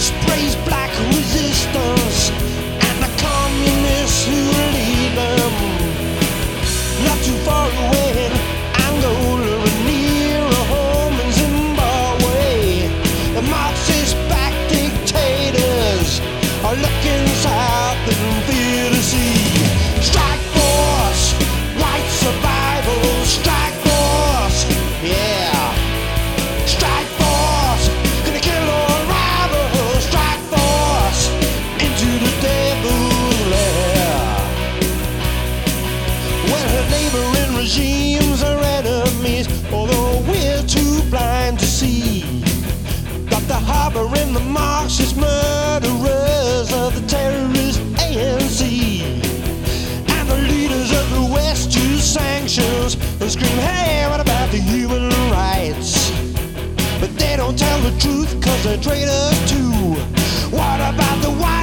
sprays black resistance and the communists who fascist murderers of the terrorist ANC and the leaders of the West use sanctions and scream, hey, what about the human rights? But they don't tell the truth because they're traitors too. What about the white?